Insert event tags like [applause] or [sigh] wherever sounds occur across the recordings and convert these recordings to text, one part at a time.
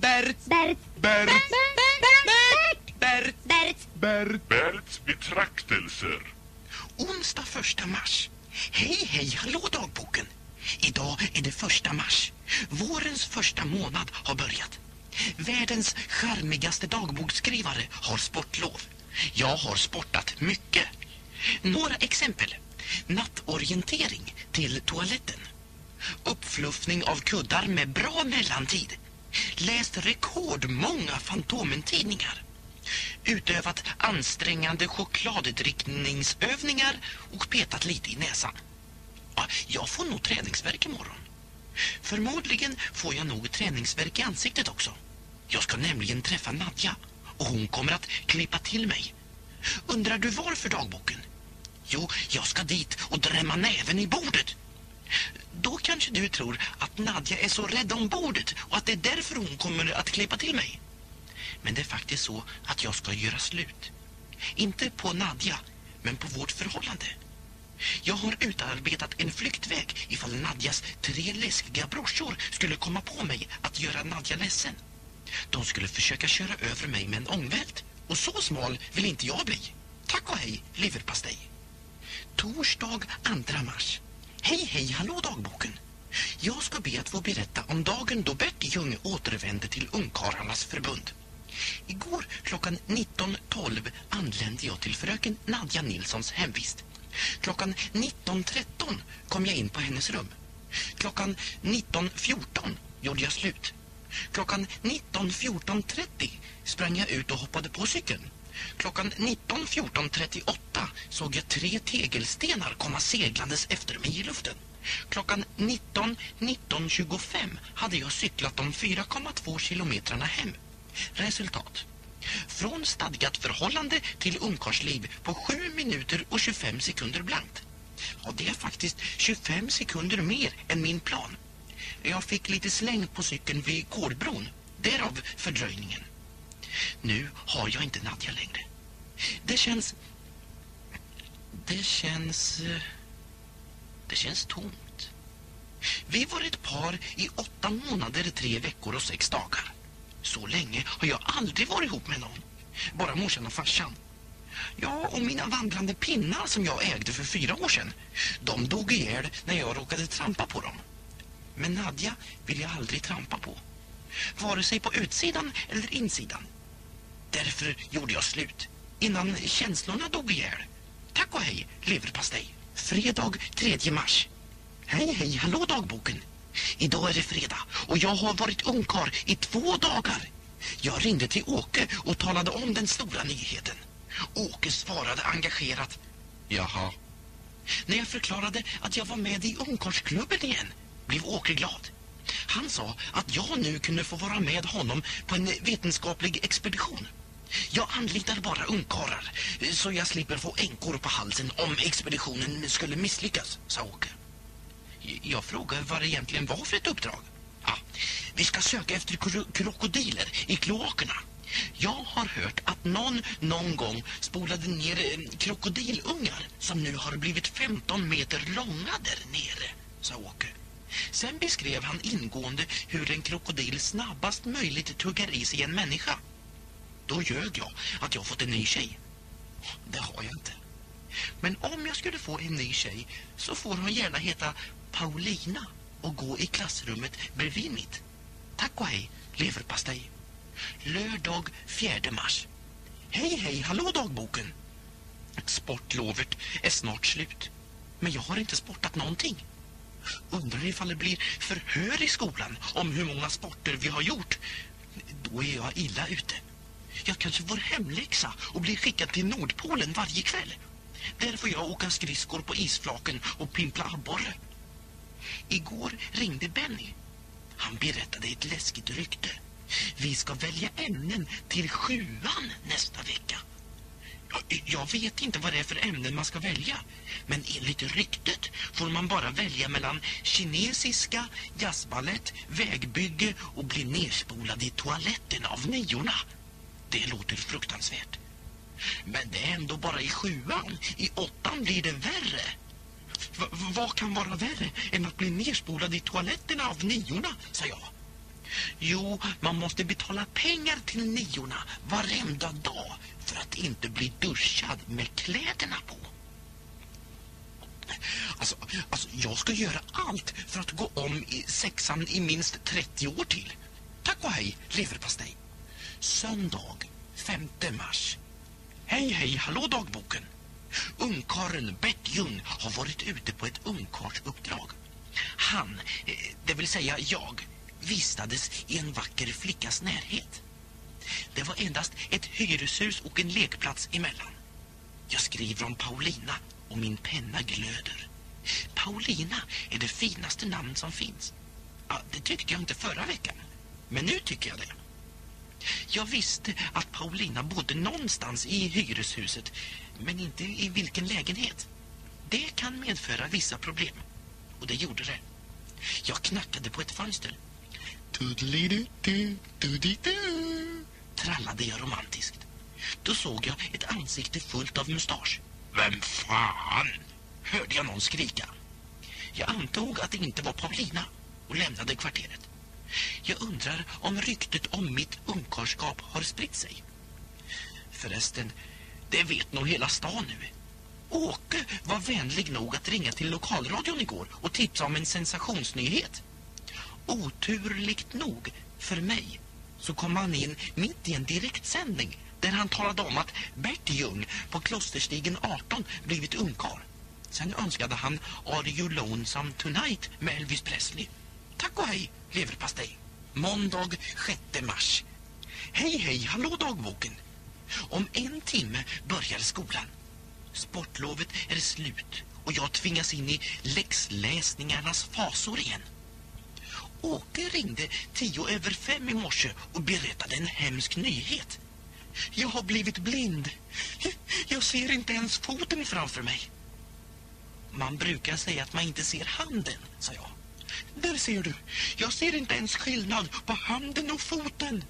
Bert, Bert, Bert, Bert, Bert, Bert. Bert, Berts betraktelser. Onsdag första mars. Hej, hej, hallå dagboken. Idag är det första mars. Vårens första månad har börjat. Världens charmigaste dagboksskrivare har sportlov. Jag har sportat mycket. Några exempel. Nattorientering till toaletten. Uppfluffning av kuddar med bra mellantid. Läst rekordmånga Fantomen-tidningar. Utövat ansträngande chokladdrickningsövningar och petat lite i näsan. Ja, jag får nog träningsverk imorgon. Förmodligen får jag nog träningsverk i ansiktet också. Jag ska nämligen träffa Nadja och hon kommer att klippa till mig. Undrar du varför dagboken? Jo, jag ska dit och drämma näven i bordet. Då kanske du tror att Nadja är så rädd om bordet och att det är därför hon kommer att klippa till mig. Men det är faktiskt så att jag ska göra slut. Inte på Nadja, men på vårt förhållande. Jag har utarbetat en flyktväg ifall Nadjas tre läskiga brorsor skulle komma på mig att göra Nadja ledsen. De skulle försöka köra över mig med en ångvält. Och så smal vill inte jag bli. Tack och hej, leverpastej. Torsdag 2 mars. Hej, hej, hallå dagboken. Jag ska be att få berätta om dagen då Bert Ljung återvände till Ungkarlarnas förbund. Igår klockan 19.12 anlände jag till fröken Nadja Nilssons hemvist. Klockan 19.13 kom jag in på hennes rum. Klockan 19.14 gjorde jag slut. Klockan 19.14.30 sprang jag ut och hoppade på cykeln. Klockan 19.14.38 såg jag tre tegelstenar komma seglandes efter mig i luften. Klockan 19.19.25 hade jag cyklat de 4,2 kilometrarna hem. Resultat. Från stadgat förhållande till ungkarsliv på 7 minuter och 25 sekunder blankt. Och det är faktiskt 25 sekunder mer än min plan. Jag fick lite släng på cykeln vid kolbron. Därav fördröjningen. Nu har jag inte Nadja längre. Det känns... Det känns... Det känns tomt. Vi var ett par i åtta månader, tre veckor och sex dagar. Så länge har jag aldrig varit ihop med någon. Bara morsan och farsan. Ja, och mina vandrande pinnar som jag ägde för fyra år sedan. De dog ihjäl när jag råkade trampa på dem. Men Nadja vill jag aldrig trampa på. Vare sig på utsidan eller insidan. Därför gjorde jag slut. Innan känslorna dog ihjäl. Tack och hej, leverpastej. Fredag 3 mars. Hej, hej, hallå dagboken. Idag är det fredag och jag har varit ungkar i två dagar. Jag ringde till Åke och talade om den stora nyheten. Åke svarade engagerat. Jaha. När jag förklarade att jag var med i ungkarsklubben igen blev Åke glad. Han sa att jag nu kunde få vara med honom på en vetenskaplig expedition. Jag anlitar bara ungkarlar eh, så jag slipper få änkor på halsen om expeditionen skulle misslyckas, sa Åke. Jag frågade vad det egentligen var för ett uppdrag. Ja, vi ska söka efter kro- krokodiler i kloakerna. Jag har hört att någon någon gång spolade ner eh, krokodilungar som nu har blivit 15 meter långa där nere, sa Åke. Sen beskrev han ingående hur en krokodil snabbast möjligt tuggar i sig en människa. Då ljög jag att jag fått en ny tjej. Det har jag inte. Men om jag skulle få en ny tjej så får hon gärna heta Paulina och gå i klassrummet bredvid mitt. Tack och hej, leverpastej. Lördag 4 mars. Hej, hej, hallå dagboken. Sportlovet är snart slut. Men jag har inte sportat någonting. Undrar ifall det blir förhör i skolan om hur många sporter vi har gjort. Då är jag illa ute. Jag kanske får hemläxa och blir skickad till Nordpolen varje kväll. Där får jag åka skridskor på isflaken och pimpla abborre. Igår ringde Benny. Han berättade ett läskigt rykte. Vi ska välja ämnen till sjuan nästa vecka. Jag, jag vet inte vad det är för ämnen man ska välja. Men enligt ryktet får man bara välja mellan kinesiska, jazzballett, vägbygge och bli nerspolad i toaletten av niorna. Det låter fruktansvärt. Men det är ändå bara i sjuan. I åttan blir det värre. V vad kan vara värre än att bli nerspolad i toaletterna av niorna, sa jag. Jo, man måste betala pengar till niorna varenda dag för att inte bli duschad med kläderna på. Alltså, alltså, jag ska göra allt för att gå om i sexan i minst 30 år till. Tack och hej, leverpastej. Söndag, 5 mars. Hej, hej, hallå dagboken. Ungkaren Bert Ljung har varit ute på ett ungkarsuppdrag. Han, eh, det vill säga jag, vistades i en vacker flickas närhet. Det var endast ett hyreshus och en lekplats emellan. Jag skriver om Paulina och min penna glöder. Paulina är det finaste namn som finns. Ja, det tyckte jag inte förra veckan. Men nu tycker jag det. Jag visste att Paulina bodde någonstans i hyreshuset, men inte i vilken lägenhet. Det kan medföra vissa problem. Och det gjorde det. Jag knackade på ett fönster. Trallade jag romantiskt. Då såg jag ett ansikte fullt av mustasch. Vem fan? Hörde jag någon skrika. Jag antog att det inte var Paulina och lämnade kvarteret. Jag undrar om ryktet om mitt ungkarskap har spritt sig. Förresten, det vet nog hela stan nu. Åke var vänlig nog att ringa till lokalradion igår och tipsa om en sensationsnyhet. Oturligt nog för mig så kom han in mitt i en direktsändning där han talade om att Bert Ljung på Klosterstigen 18 blivit ungkar. Sen önskade han Are You Lonesome Tonight med Elvis Presley. Tack och hej, leverpastej. Måndag 6 mars. Hej, hej, hallå dagboken. Om en timme börjar skolan. Sportlovet är slut och jag tvingas in i läxläsningarnas fasor igen. Åke ringde tio över fem i morse och berättade en hemsk nyhet. Jag har blivit blind. Jag ser inte ens foten framför mig. Man brukar säga att man inte ser handen, sa jag. Där ser du. Jag ser inte ens skillnad på handen och foten.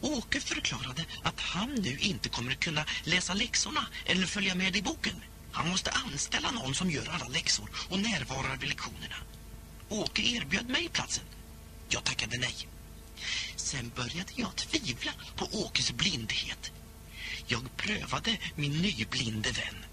Åke förklarade att han nu inte kommer kunna läsa läxorna eller följa med i boken. Han måste anställa någon som gör alla läxor och närvarar vid lektionerna. Åke erbjöd mig platsen. Jag tackade nej. Sen började jag tvivla på Åkes blindhet. Jag prövade min nyblinde vän.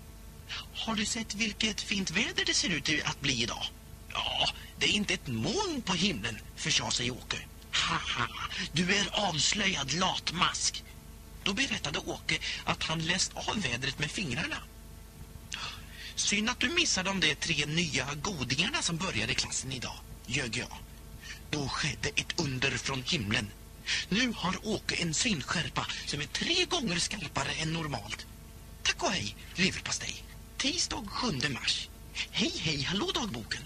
Har du sett vilket fint väder det ser ut att bli idag? Ja, det är inte ett moln på himlen, försade sig Åke. Haha, du är avslöjad latmask. Då berättade Åke att han läst av vädret med fingrarna. Synd att du missade de tre nya godingarna som började klassen idag, ljög jag. Då skedde ett under från himlen. Nu har Åke en synskärpa som är tre gånger skarpare än normalt. Tack och hej, leverpastej. Tisdag 7 mars. Hej, hej, hallå dagboken.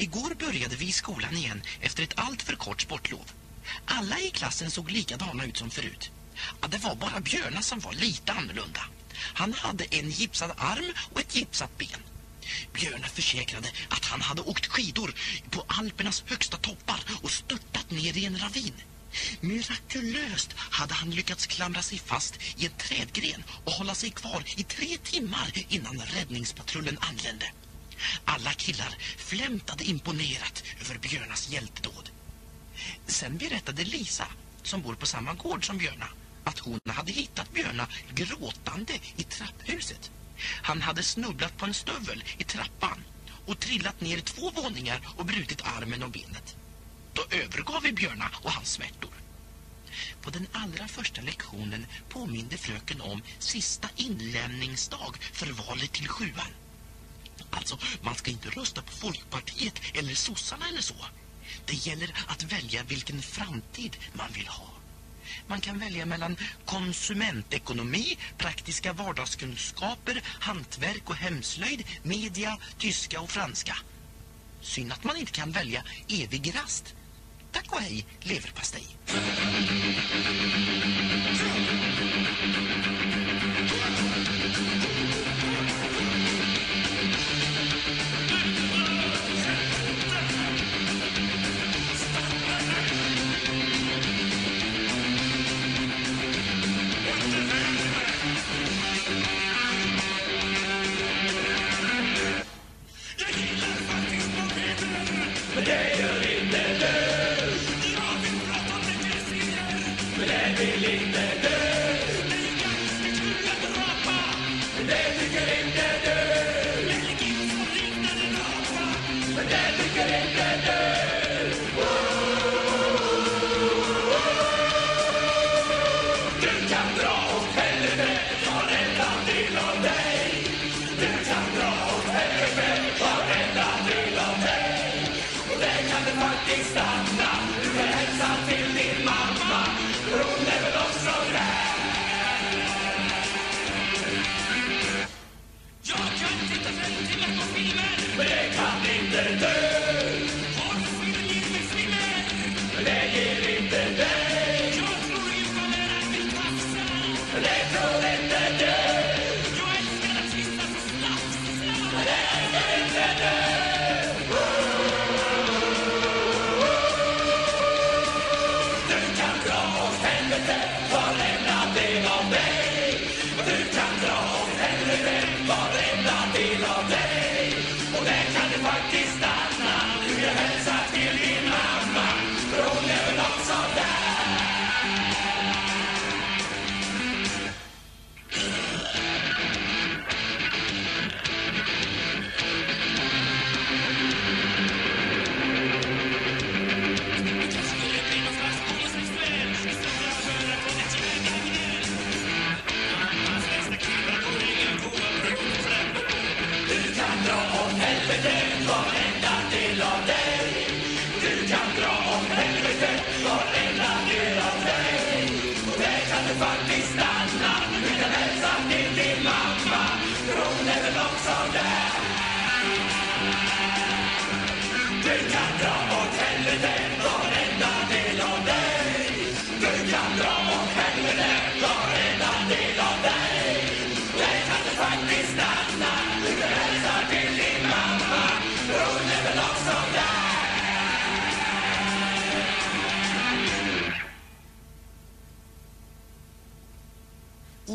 Igår började vi i skolan igen efter ett allt för kort sportlov. Alla i klassen såg likadana ut som förut. Ja, det var bara Björna som var lite annorlunda. Han hade en gipsad arm och ett gipsat ben. Björna försäkrade att han hade åkt skidor på Alpernas högsta toppar och störtat ner i en ravin. Mirakulöst hade han lyckats klamra sig fast i en trädgren och hålla sig kvar i tre timmar innan räddningspatrullen anlände. Alla killar flämtade imponerat över Björnas hjältedåd. Sen berättade Lisa, som bor på samma gård som Björna, att hon hade hittat Björna gråtande i trapphuset. Han hade snubblat på en stövel i trappan och trillat ner två våningar och brutit armen och benet. Då övergav vi Björna och hans smärtor. På den allra första lektionen påminde fröken om sista inlämningsdag för valet till sjuan. Alltså, man ska inte rösta på Folkpartiet eller sossarna eller så. Det gäller att välja vilken framtid man vill ha. Man kan välja mellan konsumentekonomi, praktiska vardagskunskaper, hantverk och hemslöjd, media, tyska och franska. Synd att man inte kan välja evig rast. Tack och hej, leverpastej.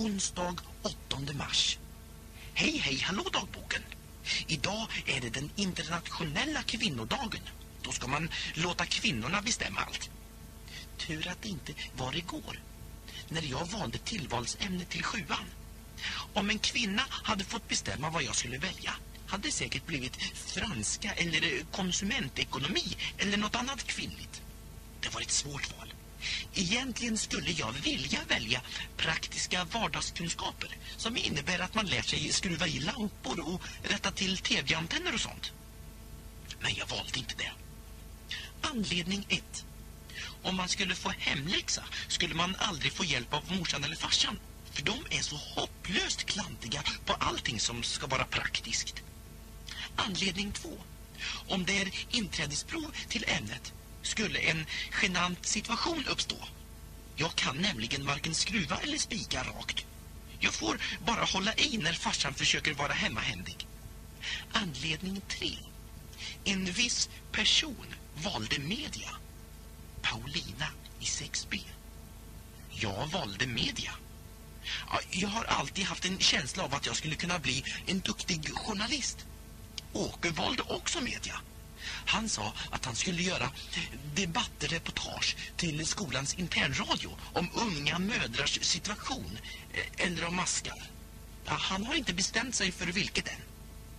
Onsdag 8 mars. Hej, hej, hallå dagboken. Idag är det den internationella kvinnodagen. Då ska man låta kvinnorna bestämma allt. Tur att det inte var igår. När jag valde tillvalsämne till sjuan. Om en kvinna hade fått bestämma vad jag skulle välja hade det säkert blivit franska eller konsumentekonomi eller något annat kvinnligt. Det var ett svårt val. Egentligen skulle jag vilja välja praktiska vardagskunskaper som innebär att man lär sig skruva i lampor och rätta till tv-antenner och sånt. Men jag valde inte det. Anledning 1. Om man skulle få hemläxa skulle man aldrig få hjälp av morsan eller farsan. För de är så hopplöst klantiga på allting som ska vara praktiskt. Anledning 2. Om det är inträdesprov till ämnet skulle en genant situation uppstå. Jag kan nämligen varken skruva eller spika rakt. Jag får bara hålla i när farsan försöker vara hemmahändig. Anledning tre. En viss person valde media. Paulina i 6B. Jag valde media. Jag har alltid haft en känsla av att jag skulle kunna bli en duktig journalist. Åke valde också media. Han sa att han skulle göra debattreportage till skolans internradio om unga mödrars situation eh, eller om maskar. Ja, han har inte bestämt sig för vilket än.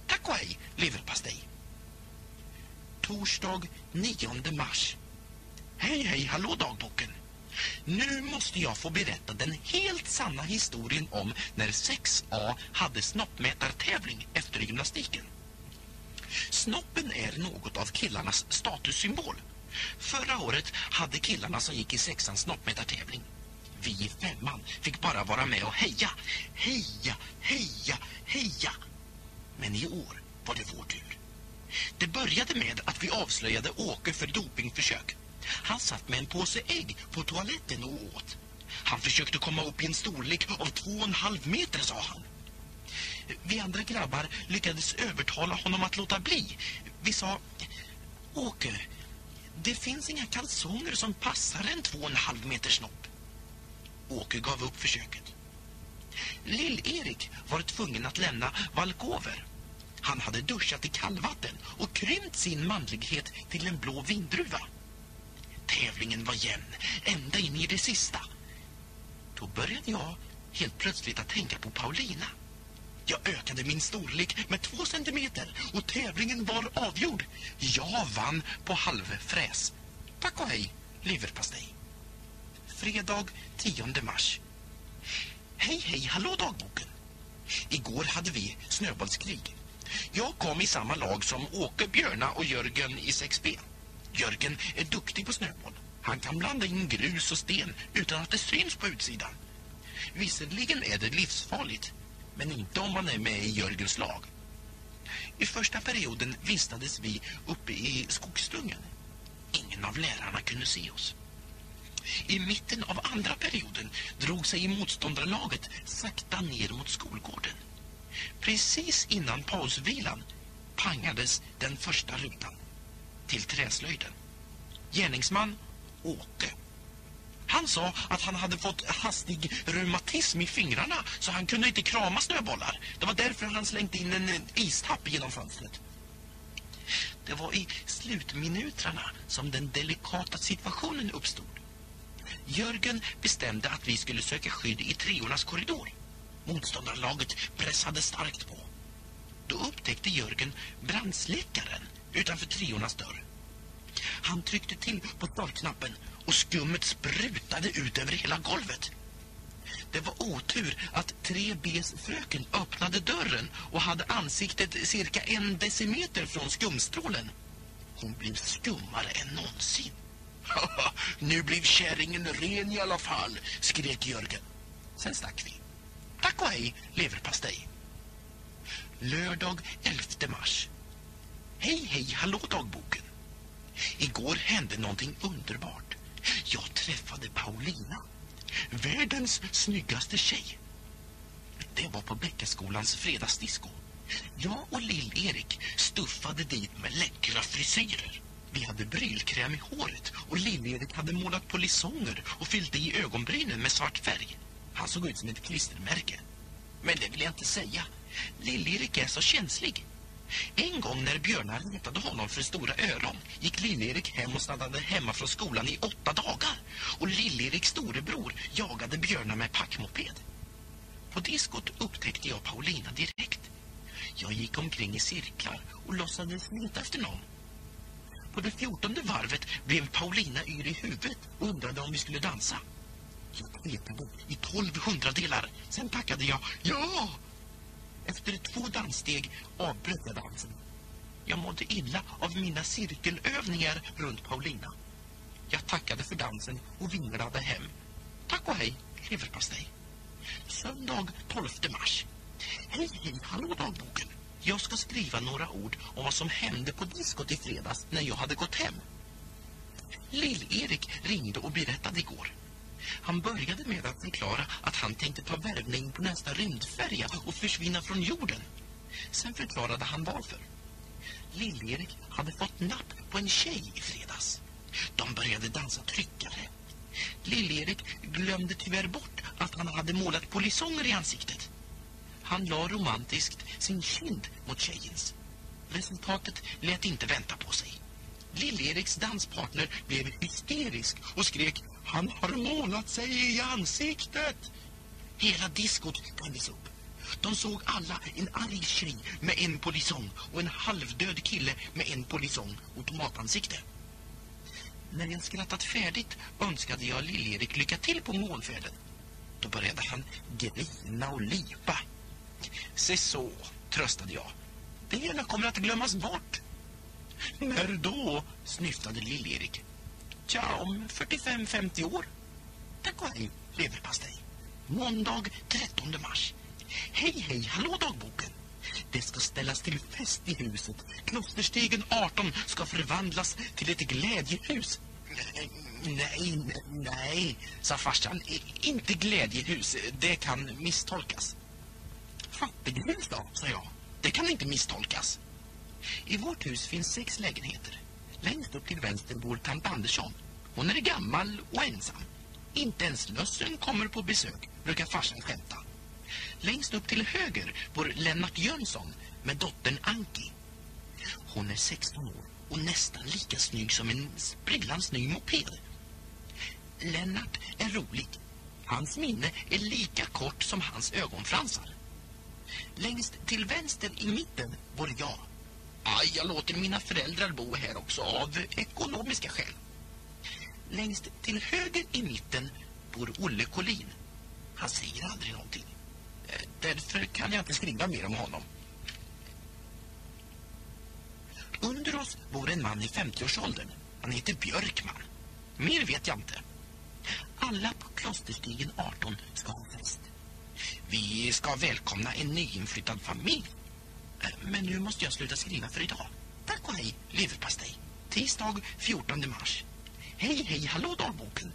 Tack och hej, leverpastej. Torsdag 9 mars. Hej, hej, hallå dagboken. Nu måste jag få berätta den helt sanna historien om när 6A hade snoppmätartävling efter gymnastiken. Snoppen är något av killarnas statussymbol. Förra året hade killarna som gick i sexan snoppmätartävling. Vi i femman fick bara vara med och heja. Heja, heja, heja. Men i år var det vår tur. Det började med att vi avslöjade Åke för dopingförsök. Han satt med en påse ägg på toaletten och åt. Han försökte komma upp i en storlek av två och en halv meter, sa han. Vi andra grabbar lyckades övertala honom att låta bli. Vi sa, Åke, det finns inga kalsonger som passar en två och en halv meter snopp. Åke gav upp försöket. Lill-Erik var tvungen att lämna Valkover. Han hade duschat i kallvatten och krympt sin manlighet till en blå vindruva. Tävlingen var jämn, ända in i det sista. Då började jag helt plötsligt att tänka på Paulina. Jag ökade min storlek med två centimeter och tävlingen var avgjord. Jag vann på halvfräs. Tack och hej, leverpastej. Fredag 10 mars. Hej, hej, hallå dagboken. Igår hade vi snöbollskrig. Jag kom i samma lag som Åke, Björna och Jörgen i 6B. Jörgen är duktig på snöboll. Han kan blanda in grus och sten utan att det syns på utsidan. Visserligen är det livsfarligt, men inte om man är med i Jörgens lag. I första perioden vistades vi uppe i skogsdungen. Ingen av lärarna kunde se oss. I mitten av andra perioden drog sig motståndarlaget sakta ner mot skolgården. Precis innan pausvilan pangades den första rutan till träslöjden. Gärningsman Åke. Han sa att han hade fått hastig reumatism i fingrarna så han kunde inte krama snöbollar. Det var därför han slängt in en istapp genom fönstret. Det var i slutminuterna som den delikata situationen uppstod. Jörgen bestämde att vi skulle söka skydd i treornas korridor. Motståndarlaget pressade starkt på. Då upptäckte Jörgen brandsläckaren utanför treornas dörr. Han tryckte till på startknappen och skummet sprutade ut över hela golvet. Det var otur att 3Bs fröken öppnade dörren och hade ansiktet cirka en decimeter från skumstrålen. Hon blev skummare än någonsin. [laughs] nu blev kärringen ren i alla fall, skrek Jörgen. Sen stack vi. Tack och hej, leverpastej. Lördag 11 mars. Hej, hej, hallå dagboken. Igår hände någonting underbart. Jag träffade Paulina. Världens snyggaste tjej. Det var på Bäckaskolans fredagsdisco. Jag och Lill-Erik stuffade dit med läckra frisyrer. Vi hade brylkräm i håret och Lill-Erik hade målat polisonger och fyllt i ögonbrynen med svart färg. Han såg ut som ett klistermärke. Men det vill jag inte säga. Lill-Erik är så känslig. En gång när Björnar retade honom för stora öron gick Lill-Erik hem och stannade hemma från skolan i åtta dagar. Och Lill-Eriks storebror jagade Björnar med packmoped. På diskot upptäckte jag Paulina direkt. Jag gick omkring i cirklar och låtsades leta efter någon. På det fjortonde varvet blev Paulina yr i huvudet och undrade om vi skulle dansa. Jag petade i tolv hundradelar. Sen tackade jag ja. Efter två danssteg avbröt jag dansen. Jag mådde illa av mina cirkelövningar runt Paulina. Jag tackade för dansen och vinglade hem. Tack och hej, leverpastej. Söndag 12 mars. Hej, hej, hallå dagboken. Jag ska skriva några ord om vad som hände på diskot i fredags när jag hade gått hem. Lill-Erik ringde och berättade igår. Han började med att förklara att han tänkte ta värvning på nästa rymdfärja och försvinna från jorden. Sen förklarade han varför. Lill-Erik hade fått napp på en tjej i fredags. De började dansa tryckare. Lill-Erik glömde tyvärr bort att han hade målat polisonger i ansiktet. Han la romantiskt sin kind mot tjejens. Resultatet lät inte vänta på sig. Lill-Eriks danspartner blev hysterisk och skrek han har målat sig i ansiktet! Hela diskot tändes upp. De såg alla en arg tjej med en polisong och en halvdöd kille med en polisong och tomatansikte. När jag skrattat färdigt önskade jag Lill-Erik lycka till på målfärden. Då började han grina och lipa. Se så, tröstade jag. Det hela kommer att glömmas bort. När då? snyftade Lill-Erik. Tja, om 45-50 år. Tack och hej, leverpastej. Måndag 13 mars. Hej, hej, hallå dagboken. Det ska ställas till fest i huset. Klosterstegen 18 ska förvandlas till ett glädjehus. Nej, nej, nej, sa farsan. Inte glädjehus, det kan misstolkas. Fattighus då, sa jag. Det kan inte misstolkas. I vårt hus finns sex lägenheter. Längst upp till vänster bor tant Andersson. Hon är gammal och ensam. Inte ens lössen kommer på besök, brukar farsan skämta. Längst upp till höger bor Lennart Jönsson med dottern Anki. Hon är 16 år och nästan lika snygg som en sprillans ny moped. Lennart är rolig. Hans minne är lika kort som hans ögonfransar. Längst till vänster i mitten bor jag. Aj, jag låter mina föräldrar bo här också av ekonomiska skäl. Längst till höger i mitten bor Olle Collin. Han säger aldrig någonting. Eh, därför kan jag inte skriva mer om honom. Under oss bor en man i 50-årsåldern. Han heter Björkman. Mer vet jag inte. Alla på Klosterstigen 18 ska ha fest. Vi ska välkomna en nyinflyttad familj. Men nu måste jag sluta skriva för idag. Tack och hej, leverpastej. Tisdag 14 mars. Hej, hej, hallå dagboken.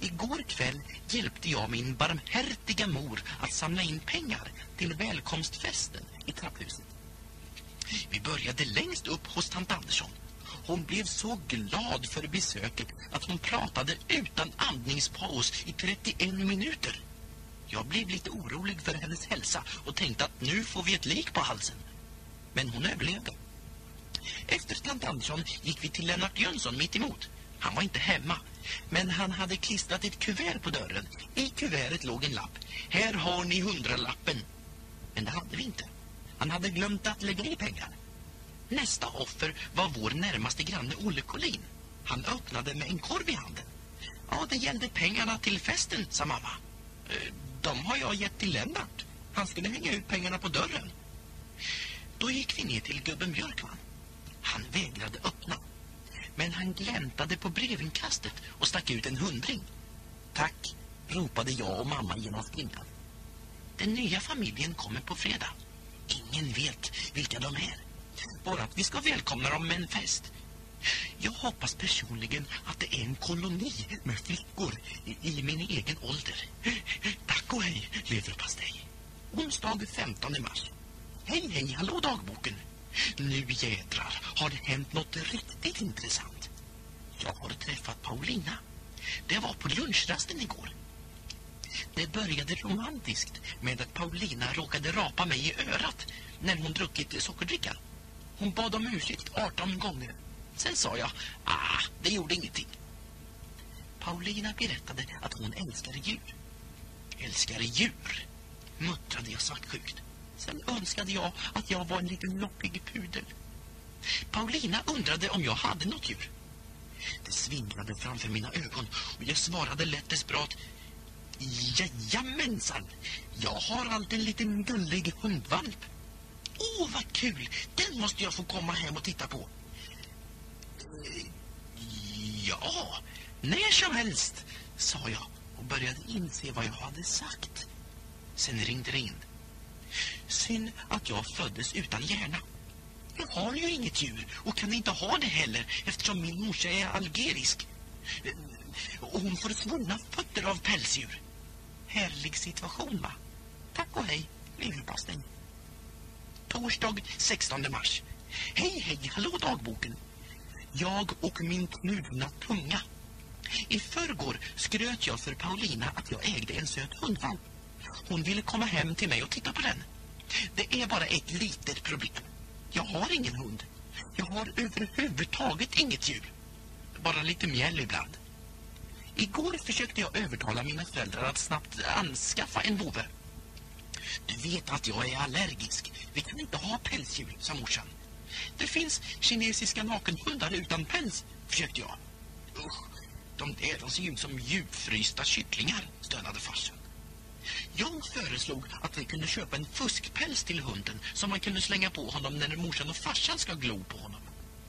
Igår kväll hjälpte jag min barmhärtiga mor att samla in pengar till välkomstfesten i trapphuset. Vi började längst upp hos tant Andersson. Hon blev så glad för besöket att hon pratade utan andningspaus i 31 minuter. Jag blev lite orolig för hennes hälsa och tänkte att nu får vi ett lik på halsen. Men hon överlevde. Efter tant Andersson gick vi till Lennart Jönsson mitt emot. Han var inte hemma, men han hade klistrat ett kuvert på dörren. I kuvertet låg en lapp. Här har ni hundralappen. Men det hade vi inte. Han hade glömt att lägga i pengar. Nästa offer var vår närmaste granne Olle Collin. Han öppnade med en korv i handen. Ja, det gällde pengarna till festen, sa mamma. Eh, de har jag gett till Lennart. Han skulle hänga ut pengarna på dörren. Då gick vi ner till gubben Björkman. Han vägrade öppna. Men han gläntade på brevinkastet och stack ut en hundring. Tack, ropade jag och mamma genom springan. Den nya familjen kommer på fredag. Ingen vet vilka de är. Bara att vi ska välkomna dem med en fest. Jag hoppas personligen att det är en koloni med flickor i, i min egen ålder. Tack och hej, leverpastej. Onsdag 15 mars. Hej, hej, hallå dagboken. Nu jädrar har det hänt något riktigt intressant. Jag har träffat Paulina. Det var på lunchrasten igår. Det började romantiskt med att Paulina råkade rapa mig i örat när hon druckit sockerdricka. Hon bad om ursäkt 18 gånger. Sen sa jag, ah, det gjorde ingenting. Paulina berättade att hon älskar djur. Älskar djur, muttrade jag svartsjukt. Sen önskade jag att jag var en liten lockig pudel. Paulina undrade om jag hade något djur. Det svinglade framför mina ögon och jag svarade lätt desperat. Jajamensan, jag har alltid en liten gullig hundvalp. Åh, oh, vad kul! Den måste jag få komma hem och titta på. Ja, när som helst, sa jag och började inse vad jag hade sagt. Sen ringde det in. Synd att jag föddes utan hjärna. Jag har ju inget djur och kan inte ha det heller eftersom min morsa är algerisk. Och hon får svunna fötter av pälsdjur. Härlig situation, va? Tack och hej, leverpastej. Torsdag 16 mars. Hej, hej, hallå dagboken. Jag och min knutna tunga. I förrgår skröt jag för Paulina att jag ägde en söt hundvalp. Hon ville komma hem till mig och titta på den. Det är bara ett litet problem. Jag har ingen hund. Jag har överhuvudtaget inget djur. Bara lite mjäll ibland. Igår försökte jag övertala mina föräldrar att snabbt anskaffa en vovve. Du vet att jag är allergisk. Vi kan inte ha pälsdjur, sa morsan. Det finns kinesiska nakenhundar utan päls, försökte jag. Usch, de där de ser ut som djupfrysta kycklingar, stönade farsan. Jag föreslog att vi kunde köpa en fuskpäls till hunden som man kunde slänga på honom när morsan och farsan ska glo på honom.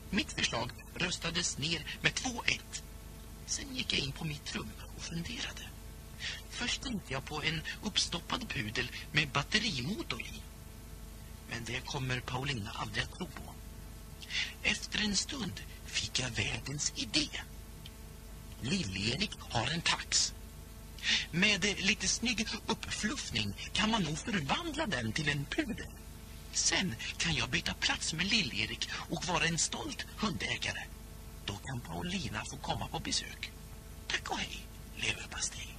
Mitt förslag röstades ner med 2-1. Sen gick jag in på mitt rum och funderade. Först tänkte jag på en uppstoppad pudel med batterimotor i. Men det kommer Paulina aldrig att tro på. Efter en stund fick jag världens idé. Lill-Erik har en tax. Med lite snygg uppfluffning kan man nog förvandla den till en pudel. Sen kan jag byta plats med Lill-Erik och vara en stolt hundägare. Då kan Paulina få komma på besök. Tack och hej, leverpastej.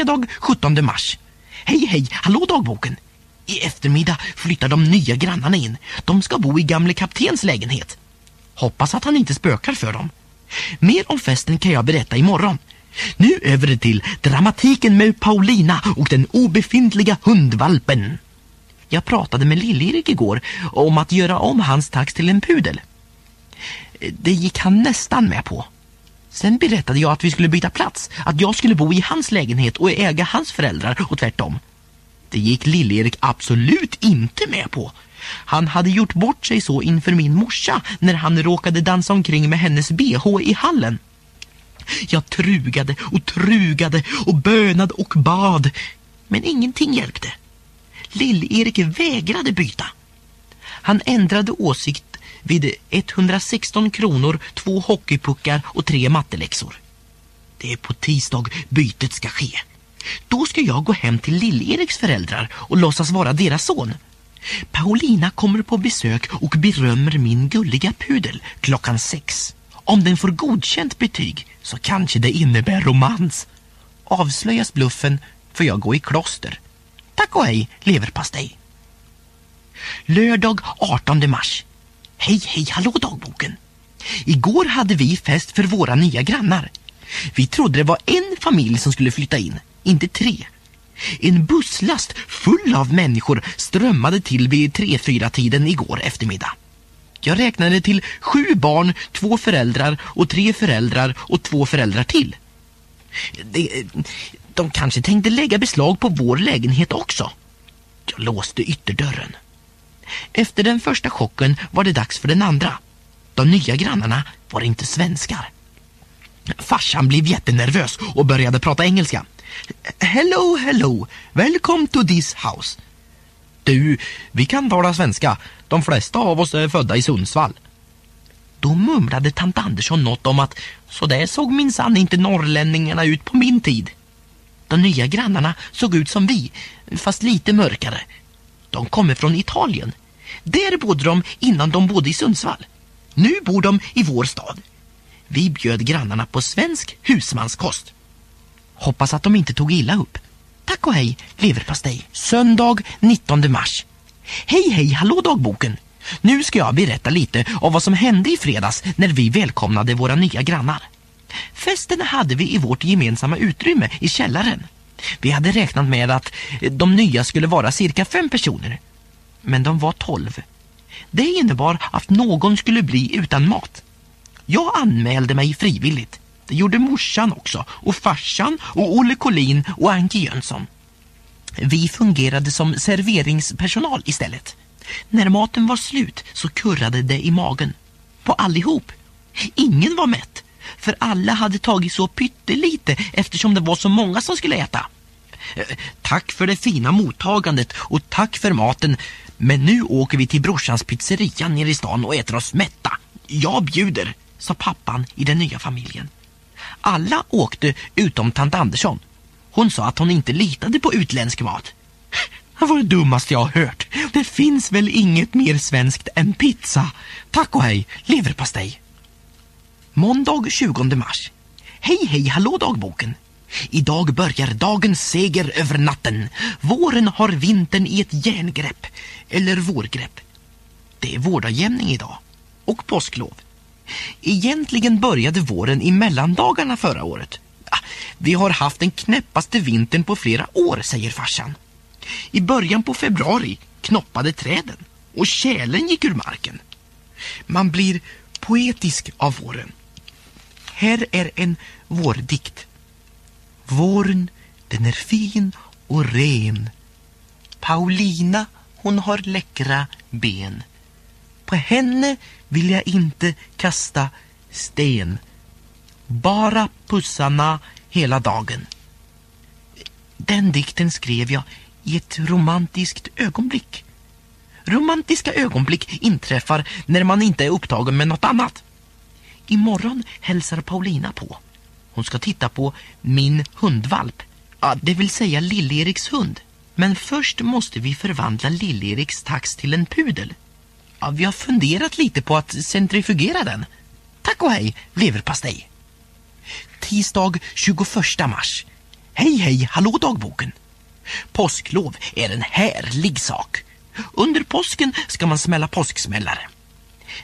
Fredag 17 mars. Hej hej, hallå dagboken. I eftermiddag flyttar de nya grannarna in. De ska bo i gamle kaptens lägenhet. Hoppas att han inte spökar för dem. Mer om festen kan jag berätta imorgon. Nu över till dramatiken med Paulina och den obefintliga hundvalpen. Jag pratade med Lill-Erik igår om att göra om hans tax till en pudel. Det gick han nästan med på. Sen berättade jag att vi skulle byta plats, att jag skulle bo i hans lägenhet och äga hans föräldrar och tvärtom. Det gick Lill-Erik absolut inte med på. Han hade gjort bort sig så inför min morsa när han råkade dansa omkring med hennes bh i hallen. Jag trugade och trugade och bönade och bad, men ingenting hjälpte. Lill-Erik vägrade byta. Han ändrade åsikt vid 116 kronor, två hockeypuckar och tre matteläxor. Det är på tisdag bytet ska ske. Då ska jag gå hem till Lill-Eriks föräldrar och låtsas vara deras son. Paulina kommer på besök och berömmer min gulliga pudel klockan sex. Om den får godkänt betyg så kanske det innebär romans. Avslöjas bluffen får jag gå i kloster. Tack och hej, leverpastej. Lördag 18 mars. Hej, hej, hallå dagboken. Igår hade vi fest för våra nya grannar. Vi trodde det var en familj som skulle flytta in, inte tre. En busslast full av människor strömmade till vid tre fyra tiden igår eftermiddag. Jag räknade till sju barn, två föräldrar och tre föräldrar och två föräldrar till. De, de kanske tänkte lägga beslag på vår lägenhet också. Jag låste ytterdörren. Efter den första chocken var det dags för den andra. De nya grannarna var inte svenskar. Farsan blev jättenervös och började prata engelska. Hello, hello, welcome to this house. Du, vi kan tala svenska. De flesta av oss är födda i Sundsvall. Då mumlade tant Andersson något om att så där såg minsann inte norrlänningarna ut på min tid. De nya grannarna såg ut som vi, fast lite mörkare. De kommer från Italien. Där bodde de innan de bodde i Sundsvall. Nu bor de i vår stad. Vi bjöd grannarna på svensk husmanskost. Hoppas att de inte tog illa upp. Tack och hej, leverpastej. Söndag 19 mars. Hej, hej, hallå dagboken. Nu ska jag berätta lite om vad som hände i fredags när vi välkomnade våra nya grannar. Festen hade vi i vårt gemensamma utrymme i källaren. Vi hade räknat med att de nya skulle vara cirka fem personer. Men de var tolv. Det innebar att någon skulle bli utan mat. Jag anmälde mig frivilligt. Det gjorde morsan också och farsan och Olle Collin och Anki Jönsson. Vi fungerade som serveringspersonal istället. När maten var slut så kurrade det i magen. På allihop. Ingen var mätt. För alla hade tagit så pyttelite eftersom det var så många som skulle äta. Eh, tack för det fina mottagandet och tack för maten. Men nu åker vi till brorsans pizzeria nere i stan och äter oss mätta. Jag bjuder, sa pappan i den nya familjen. Alla åkte utom tant Andersson. Hon sa att hon inte litade på utländsk mat. Det var det dummaste jag har hört. Det finns väl inget mer svenskt än pizza. Tack och hej, leverpastej. Måndag 20 mars. Hej, hej, hallå dagboken. Idag börjar dagens seger över natten. Våren har vintern i ett järngrepp. Eller vårgrepp. Det är vårdagjämning idag. Och påsklov. Egentligen började våren i mellandagarna förra året. Ah, vi har haft den knäppaste vintern på flera år, säger farsan. I början på februari knoppade träden och kärlen gick ur marken. Man blir poetisk av våren. Här är en vårdikt. Våren, den är fin och ren. Paulina, hon har läckra ben. På henne vill jag inte kasta sten. Bara pussarna hela dagen. Den dikten skrev jag i ett romantiskt ögonblick. Romantiska ögonblick inträffar när man inte är upptagen med något annat. Imorgon hälsar Paulina på. Hon ska titta på min hundvalp. Ja, det vill säga Lill-Eriks hund. Men först måste vi förvandla Lill-Eriks tax till en pudel. Ja, vi har funderat lite på att centrifugera den. Tack och hej, leverpastej. Tisdag 21 mars. Hej hej, hallå dagboken! Påsklov är en härlig sak. Under påsken ska man smälla påsksmällare.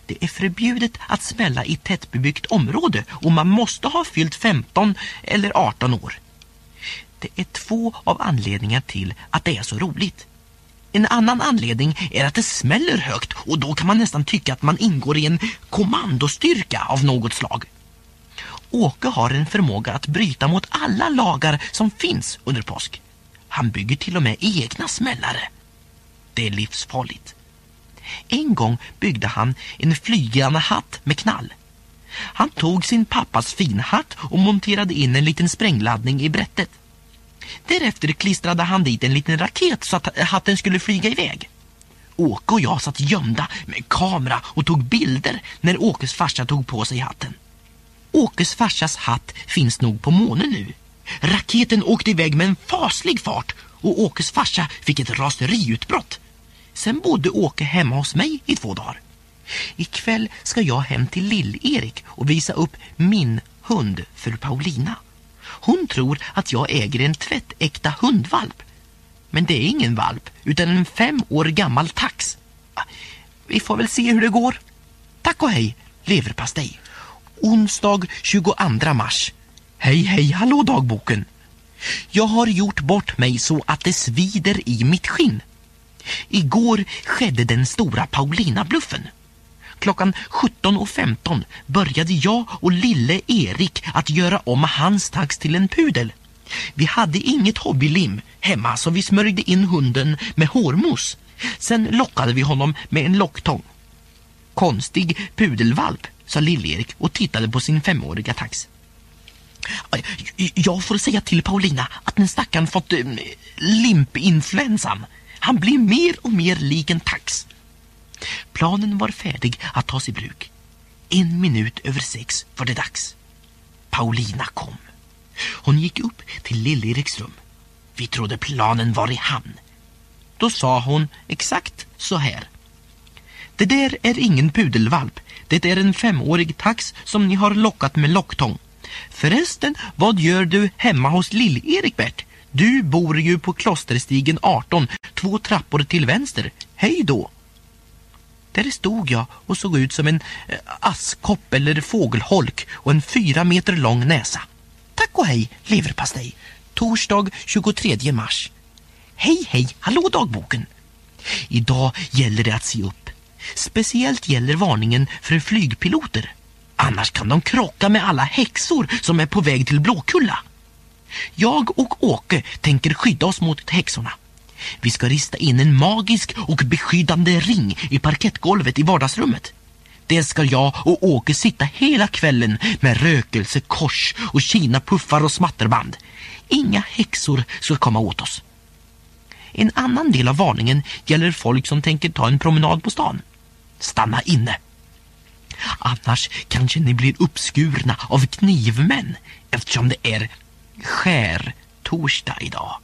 Det är förbjudet att smälla i tättbebyggt område och man måste ha fyllt 15 eller 18 år. Det är två av anledningarna till att det är så roligt. En annan anledning är att det smäller högt och då kan man nästan tycka att man ingår i en kommandostyrka av något slag. Åke har en förmåga att bryta mot alla lagar som finns under påsk. Han bygger till och med egna smällare. Det är livsfarligt. En gång byggde han en flygande hatt med knall. Han tog sin pappas finhatt och monterade in en liten sprängladdning i brättet. Därefter klistrade han dit en liten raket så att hatten skulle flyga iväg. Åke och jag satt gömda med kamera och tog bilder när Åkes farsa tog på sig hatten. Åkes farsas hatt finns nog på månen nu. Raketen åkte iväg med en faslig fart och Åkes farsa fick ett raseriutbrott. Sen bodde Åke hemma hos mig i två dagar. Ikväll ska jag hem till Lill-Erik och visa upp min hund för Paulina. Hon tror att jag äger en tvättäkta hundvalp. Men det är ingen valp utan en fem år gammal tax. Ah, vi får väl se hur det går. Tack och hej, leverpastej. Onsdag 22 mars. Hej hej, hallå dagboken. Jag har gjort bort mig så att det svider i mitt skinn. Igår skedde den stora Paulina-bluffen. Klockan 17.15 började jag och lille Erik att göra om hans tax till en pudel. Vi hade inget hobbylim hemma så vi smörjde in hunden med hårmos. Sen lockade vi honom med en locktång. Konstig pudelvalp, sa lill-Erik och tittade på sin femåriga tax. Jag får säga till Paulina att den stackaren fått eh, limpinfluensan. Han blir mer och mer lik en tax. Planen var färdig att tas i bruk. En minut över sex var det dags. Paulina kom. Hon gick upp till Lill-Eriks rum. Vi trodde planen var i hamn. Då sa hon exakt så här. Det där är ingen pudelvalp. Det är en femårig tax som ni har lockat med locktång. Förresten, vad gör du hemma hos Lill-Erik Bert? Du bor ju på Klosterstigen 18, två trappor till vänster. Hej då! Där stod jag och såg ut som en eh, askkopp eller fågelholk och en fyra meter lång näsa. Tack och hej, leverpastej. Torsdag 23 mars. Hej hej, hallå dagboken. Idag gäller det att se upp. Speciellt gäller varningen för flygpiloter. Annars kan de krocka med alla häxor som är på väg till Blåkulla. Jag och Åke tänker skydda oss mot häxorna. Vi ska rista in en magisk och beskyddande ring i parkettgolvet i vardagsrummet. Det ska jag och Åke sitta hela kvällen med rökelse, kors och kina puffar och smatterband. Inga häxor ska komma åt oss. En annan del av varningen gäller folk som tänker ta en promenad på stan. Stanna inne. Annars kanske ni blir uppskurna av knivmän eftersom det är skärtorsdag idag.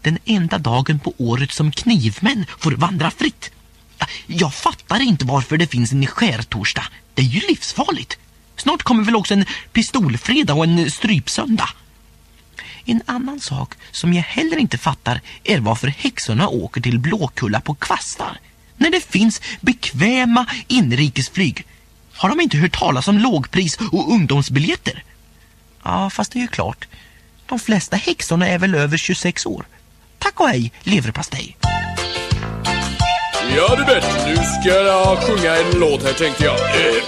Den enda dagen på året som knivmän får vandra fritt. Jag fattar inte varför det finns en skärtorsdag. Det är ju livsfarligt. Snart kommer väl också en pistolfredag och en strypsöndag. En annan sak som jag heller inte fattar är varför häxorna åker till Blåkulla på kvastar. När det finns bekväma inrikesflyg. Har de inte hört talas om lågpris och ungdomsbiljetter? Ja, fast det är ju klart. De flesta häxorna är väl över 26 år. Tack och hej, leverpastej. Ja du Bert, nu ska jag sjunga en låt här tänkte jag. Eh.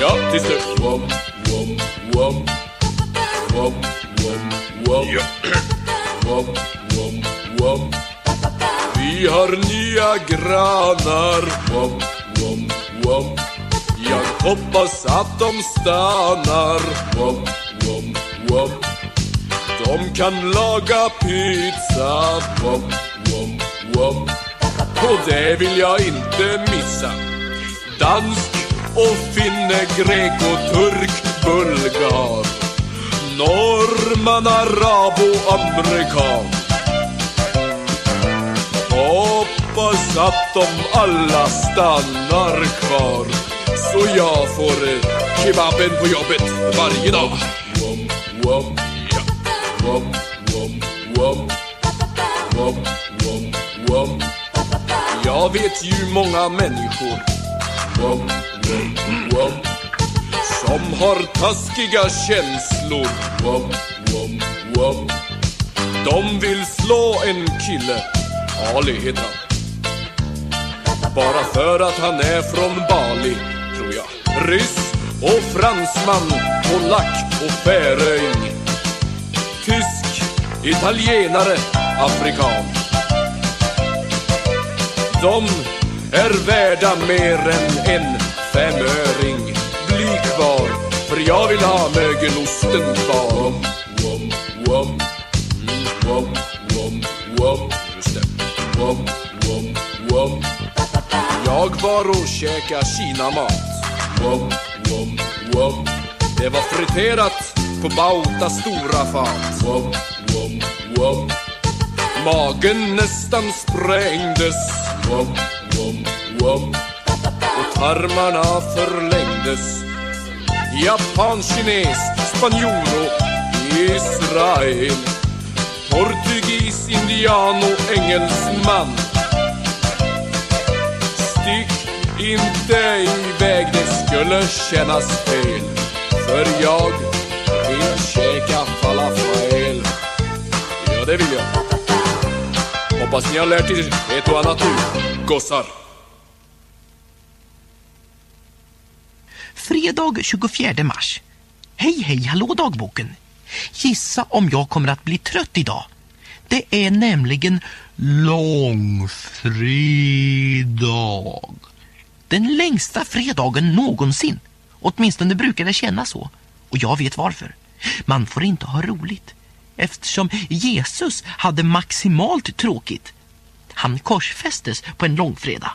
Ja, tyst nu. Wom, wom, wom. Wom, wom, wom. Ja. Wom, wom, wom. Vi har nya granar. Wom, wom, wom. Jag hoppas att de stannar. Wom, wom, wom. De kan laga pizza. Wom, wom, wom. Och det vill jag inte missa. Dansk och finne, grek och turk, bulgar. Norrman, arab och amerikan. Hoppas att de alla stannar kvar så jag får eh, kebaben på jobbet varje dag. Wom, wom. ja. Wom, wom, wom. Wom, wom, wom. Jag vet ju många människor Wom, wom, wom. Som har taskiga känslor Wom, wom, wom. De vill slå en kille Ali heter han Bara för att han är från Bali, Ryss och fransman, polack och färöing. Tysk, italienare, afrikan. De är värda mer än en femöring. Bli kvar, för jag vill ha mögelosten kvar Wom, wom, wom, wom, wom, wom. Just det. Wom, wom, wom. Jag var och käka kinamat. Wom, wom, wom. Det var friterat på Bauta stora fat. Wom, wom, wom. Magen nästan sprängdes. Wom, wom, wom. Och tarmarna förlängdes. Japan, kines, och Israel. Portugis, indiano, engelsman. Stick inte iväg, det skulle kännas fel För jag vill käka falafel Ja, det vill jag Hoppas ni har lärt er ett och annat nu, gossar Fredag 24 mars. Hej, hej, hallå dagboken. Gissa om jag kommer att bli trött idag. Det är nämligen långfredag. Den längsta fredagen någonsin. Åtminstone brukar det kännas så. Och jag vet varför. Man får inte ha roligt. Eftersom Jesus hade maximalt tråkigt. Han korsfästes på en långfredag.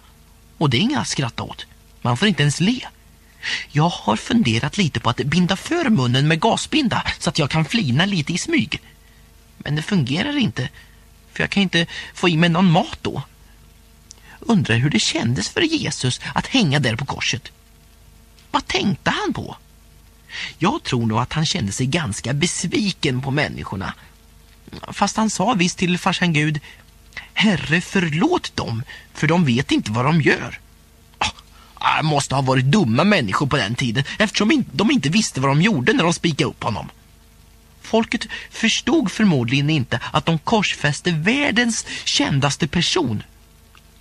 Och det är inga att skratta åt. Man får inte ens le. Jag har funderat lite på att binda för munnen med gasbinda så att jag kan flina lite i smyg. Men det fungerar inte, för jag kan inte få i mig någon mat då. Undrar hur det kändes för Jesus att hänga där på korset. Vad tänkte han på? Jag tror nog att han kände sig ganska besviken på människorna. Fast han sa visst till farsan Gud Herre förlåt dem, för de vet inte vad de gör. Ah, det måste ha varit dumma människor på den tiden eftersom de inte visste vad de gjorde när de spikade upp honom. Folket förstod förmodligen inte att de korsfäste världens kändaste person.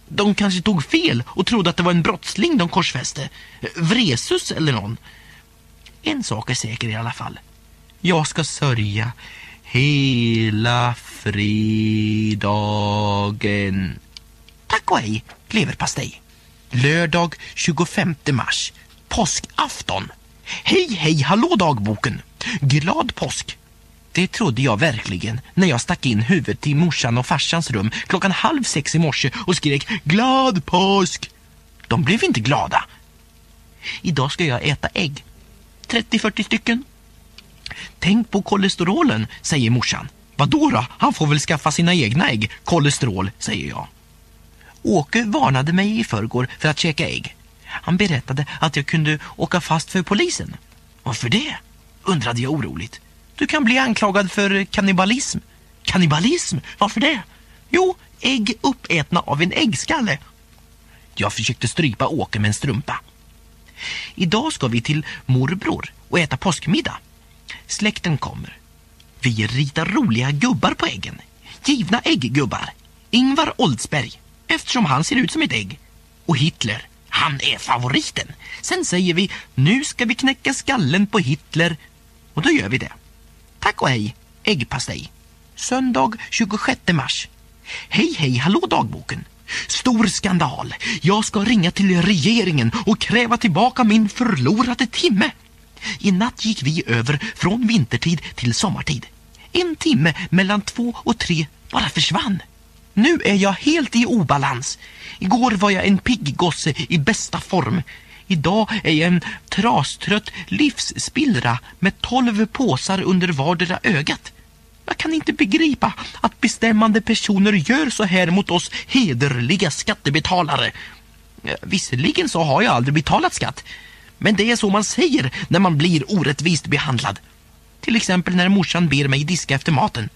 De kanske tog fel och trodde att det var en brottsling de korsfäste. Vresus eller någon. En sak är säker i alla fall. Jag ska sörja hela fredagen. Tack och hej, leverpastej. Lördag 25 mars. Påskafton. Hej, hej, hallå dagboken. Glad påsk. Det trodde jag verkligen när jag stack in huvudet i morsan och farsans rum klockan halv sex i morse och skrek glad påsk. De blev inte glada. Idag ska jag äta ägg. 30-40 stycken. Tänk på kolesterolen, säger morsan. Vadå då? Han får väl skaffa sina egna ägg. Kolesterol, säger jag. Åke varnade mig i förrgår för att käka ägg. Han berättade att jag kunde åka fast för polisen. Varför det? undrade jag oroligt. Du kan bli anklagad för kannibalism. Kannibalism? Varför det? Jo, ägg uppätna av en äggskalle. Jag försökte strypa Åke med en strumpa. Idag ska vi till morbror och äta påskmiddag. Släkten kommer. Vi ritar roliga gubbar på äggen. Givna ägggubbar. Ingvar Oldsberg, eftersom han ser ut som ett ägg. Och Hitler, han är favoriten. Sen säger vi, nu ska vi knäcka skallen på Hitler. Och då gör vi det. Tack och hej, äggpastej. Söndag 26 mars. Hej, hej, hallå dagboken. Stor skandal. Jag ska ringa till regeringen och kräva tillbaka min förlorade timme. I natt gick vi över från vintertid till sommartid. En timme mellan två och tre bara försvann. Nu är jag helt i obalans. Igår var jag en pigg gosse i bästa form. Idag är jag en trastrött livsspillra med tolv påsar under vardera ögat. Jag kan inte begripa att bestämmande personer gör så här mot oss hederliga skattebetalare. Visserligen så har jag aldrig betalat skatt. Men det är så man säger när man blir orättvist behandlad. Till exempel när morsan ber mig diska efter maten.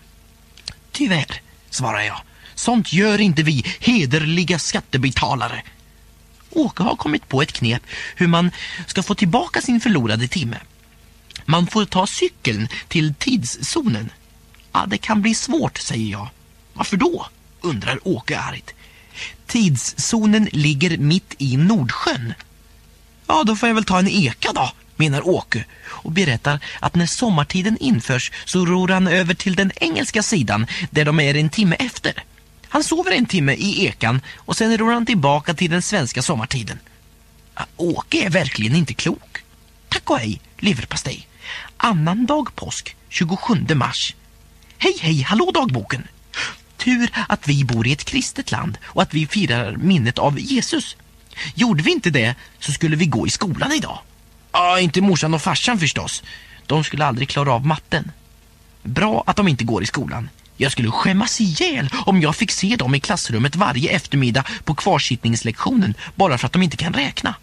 Tyvärr, svarar jag. Sånt gör inte vi hederliga skattebetalare. Åke har kommit på ett knep hur man ska få tillbaka sin förlorade timme. Man får ta cykeln till tidszonen. Ja, det kan bli svårt, säger jag. Varför då? undrar Åke argt. Tidszonen ligger mitt i Nordsjön. Ja, då får jag väl ta en eka då, menar Åke och berättar att när sommartiden införs så ror han över till den engelska sidan där de är en timme efter. Han sover en timme i ekan och sen ror han tillbaka till den svenska sommartiden. Ah, Åke är verkligen inte klok. Tack och hej, leverpastej. Annandag påsk, 27 mars. Hej, hej, hallå dagboken! Tur att vi bor i ett kristet land och att vi firar minnet av Jesus. Gjorde vi inte det så skulle vi gå i skolan idag. Ja, inte morsan och farsan förstås. De skulle aldrig klara av matten. Bra att de inte går i skolan. Jag skulle skämmas ihjäl om jag fick se dem i klassrummet varje eftermiddag på kvarsittningslektionen bara för att de inte kan räkna.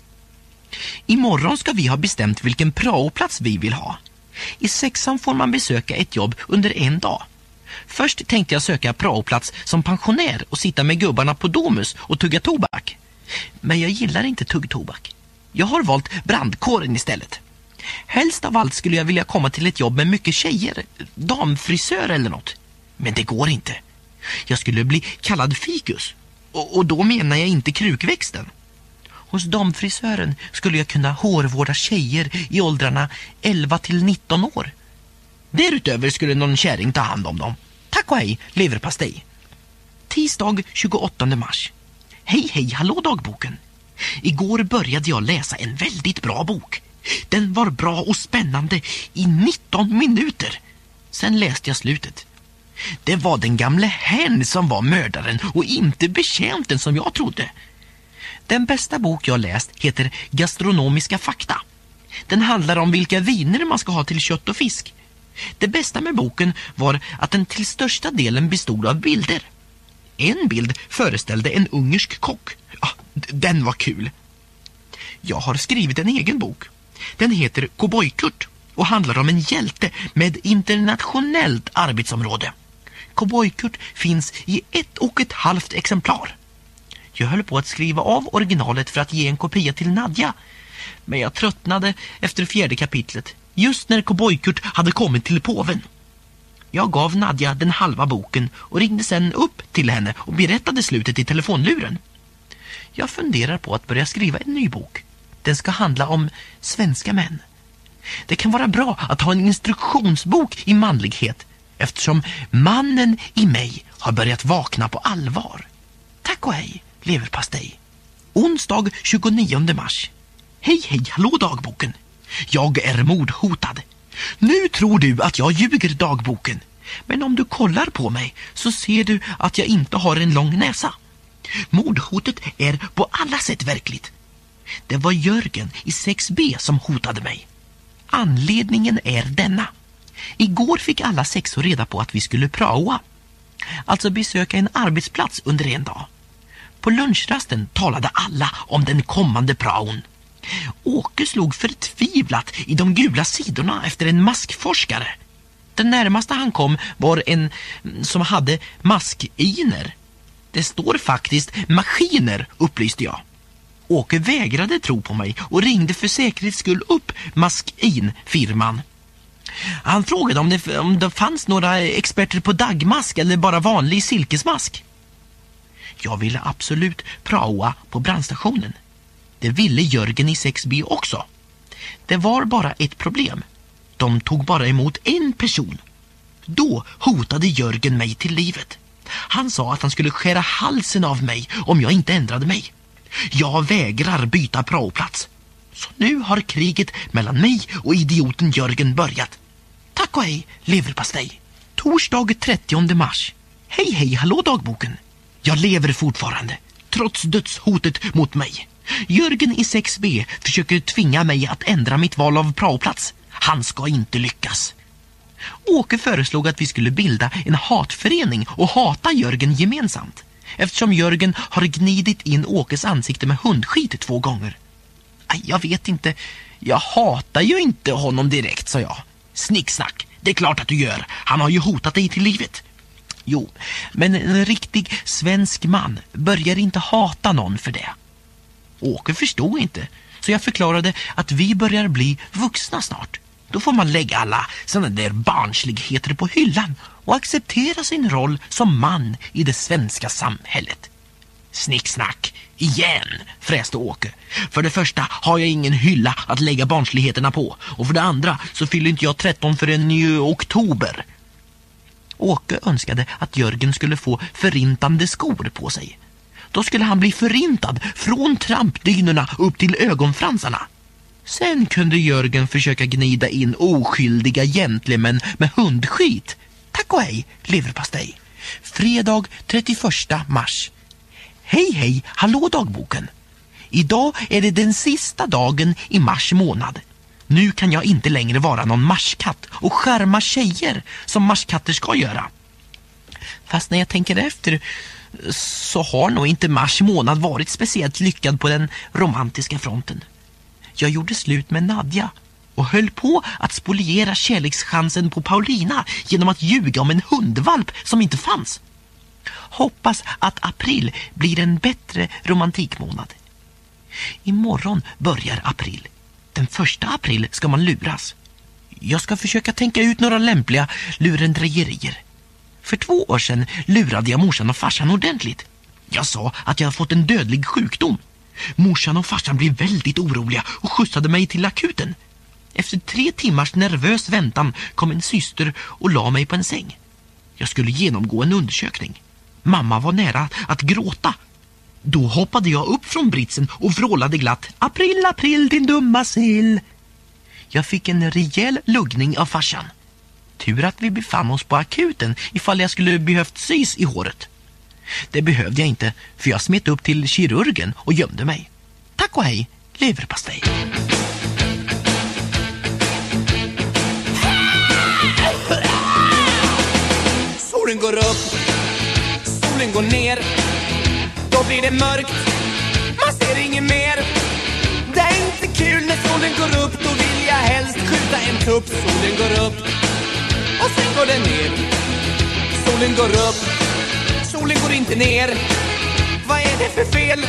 Imorgon ska vi ha bestämt vilken praoplats vi vill ha. I sexan får man besöka ett jobb under en dag. Först tänkte jag söka praoplats som pensionär och sitta med gubbarna på Domus och tugga tobak. Men jag gillar inte tuggtobak. Jag har valt brandkåren istället. Helst av allt skulle jag vilja komma till ett jobb med mycket tjejer, damfrisör eller något. Men det går inte. Jag skulle bli kallad fikus. Och, och då menar jag inte krukväxten. Hos damfrisören skulle jag kunna hårvårda tjejer i åldrarna 11 till 19 år. Därutöver skulle någon kärring ta hand om dem. Tack och hej, leverpastej. Tisdag 28 mars. Hej, hej, hallå dagboken. Igår började jag läsa en väldigt bra bok. Den var bra och spännande i 19 minuter. Sen läste jag slutet. Det var den gamle hen som var mördaren och inte betjänten som jag trodde. Den bästa bok jag läst heter Gastronomiska fakta. Den handlar om vilka viner man ska ha till kött och fisk. Det bästa med boken var att den till största delen bestod av bilder. En bild föreställde en ungersk kock. Ah, den var kul. Jag har skrivit en egen bok. Den heter Cowboykurt och handlar om en hjälte med internationellt arbetsområde. Cowboykurt finns i ett och ett halvt exemplar. Jag höll på att skriva av originalet för att ge en kopia till Nadja. Men jag tröttnade efter fjärde kapitlet, just när Cowboykurt hade kommit till påven. Jag gav Nadja den halva boken och ringde sen upp till henne och berättade slutet i telefonluren. Jag funderar på att börja skriva en ny bok. Den ska handla om svenska män. Det kan vara bra att ha en instruktionsbok i manlighet eftersom mannen i mig har börjat vakna på allvar. Tack och hej, leverpastej. Onsdag 29 mars. Hej, hej, hallå dagboken. Jag är mordhotad. Nu tror du att jag ljuger dagboken. Men om du kollar på mig så ser du att jag inte har en lång näsa. Mordhotet är på alla sätt verkligt. Det var Jörgen i 6B som hotade mig. Anledningen är denna. Igår fick alla sexor reda på att vi skulle praoa. Alltså besöka en arbetsplats under en dag. På lunchrasten talade alla om den kommande praon. Åke slog förtvivlat i de gula sidorna efter en maskforskare. Den närmaste han kom var en som hade maskiner. Det står faktiskt maskiner, upplyste jag. Åke vägrade tro på mig och ringde för säkerhets skull upp Maskin-firman. Han frågade om det, om det fanns några experter på dagmask eller bara vanlig silkesmask. Jag ville absolut praoa på brandstationen. Det ville Jörgen i 6B också. Det var bara ett problem. De tog bara emot en person. Då hotade Jörgen mig till livet. Han sa att han skulle skära halsen av mig om jag inte ändrade mig. Jag vägrar byta praoplats. Så nu har kriget mellan mig och idioten Jörgen börjat. Tack och hej, leverpastej. Torsdag 30 mars. Hej, hej, hallå dagboken. Jag lever fortfarande, trots dödshotet mot mig. Jörgen i 6B försöker tvinga mig att ändra mitt val av praoplats. Han ska inte lyckas. Åke föreslog att vi skulle bilda en hatförening och hata Jörgen gemensamt. Eftersom Jörgen har gnidit in Åkes ansikte med hundskit två gånger. Jag vet inte. Jag hatar ju inte honom direkt, sa jag. Snicksnack, Det är klart att du gör. Han har ju hotat dig till livet. Jo, men en riktig svensk man börjar inte hata någon för det. Åke förstod inte, så jag förklarade att vi börjar bli vuxna snart. Då får man lägga alla sådana där barnsligheter på hyllan och acceptera sin roll som man i det svenska samhället. Snicksnack, igen, fräste Åke. För det första har jag ingen hylla att lägga barnsligheterna på och för det andra så fyller inte jag 13 förrän i oktober. Åke önskade att Jörgen skulle få förintande skor på sig. Då skulle han bli förintad från trampdynorna upp till ögonfransarna. Sen kunde Jörgen försöka gnida in oskyldiga gentlemän med hundskit. Tack och hej, leverpastej. Fredag 31 mars. Hej hej, hallå dagboken. Idag är det den sista dagen i mars månad. Nu kan jag inte längre vara någon marskatt och skärma tjejer som marskatter ska göra. Fast när jag tänker efter så har nog inte mars månad varit speciellt lyckad på den romantiska fronten. Jag gjorde slut med Nadja och höll på att spoliera kärlekschansen på Paulina genom att ljuga om en hundvalp som inte fanns. Hoppas att april blir en bättre romantikmånad. Imorgon börjar april. Den första april ska man luras. Jag ska försöka tänka ut några lämpliga lurendrejerier. För två år sedan lurade jag morsan och farsan ordentligt. Jag sa att jag fått en dödlig sjukdom. Morsan och farsan blev väldigt oroliga och skjutsade mig till akuten. Efter tre timmars nervös väntan kom en syster och la mig på en säng. Jag skulle genomgå en undersökning. Mamma var nära att gråta. Då hoppade jag upp från britsen och vrålade glatt April, april din dumma sill. Jag fick en rejäl luggning av farsan. Tur att vi befann oss på akuten ifall jag skulle behövt sys i håret. Det behövde jag inte för jag smet upp till kirurgen och gömde mig. Tack och hej, leverpastej. Solen går upp, solen går ner. Då blir det mörkt, man ser inget mer. Det är inte kul när solen går upp, då vill jag helst skjuta en tupp. Solen går upp och sen går den ner. Solen går upp, solen går inte ner. Vad är det för fel?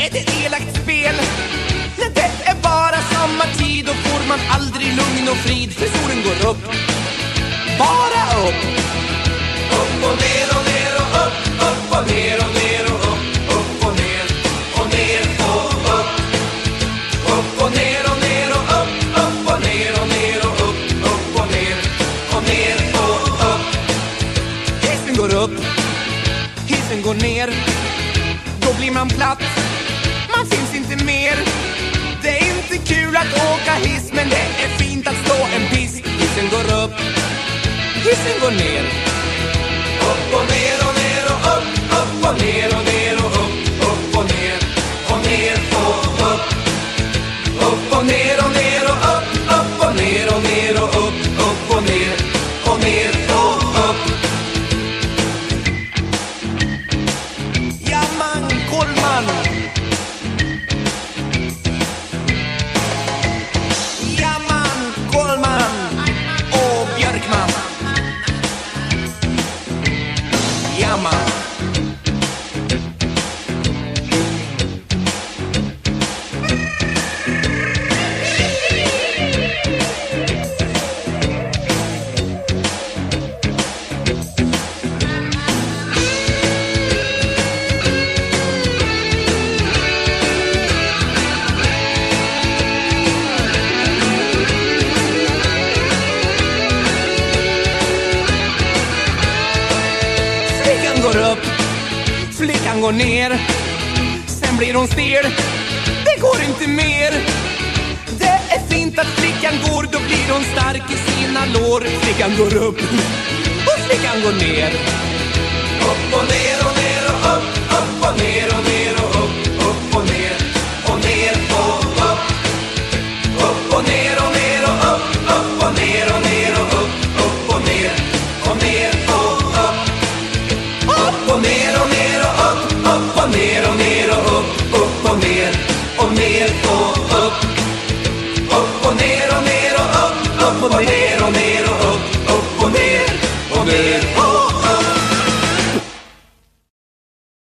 Är det elakt spel? När det är bara sommartid, då får man aldrig lugn och frid. För solen går upp, bara upp. Upp och ner och ner upp, och ner och ner och upp, upp och ner och ner och upp. Upp och ner och ner och upp, upp och ner och ner och upp, upp och ner och ner och upp. Hissen går upp, hissen går ner. Då blir man platt, man finns inte mer. Det är inte kul att åka hiss men det är fint att stå en piss. Hissen går upp, hissen går ner. Upp och ner upp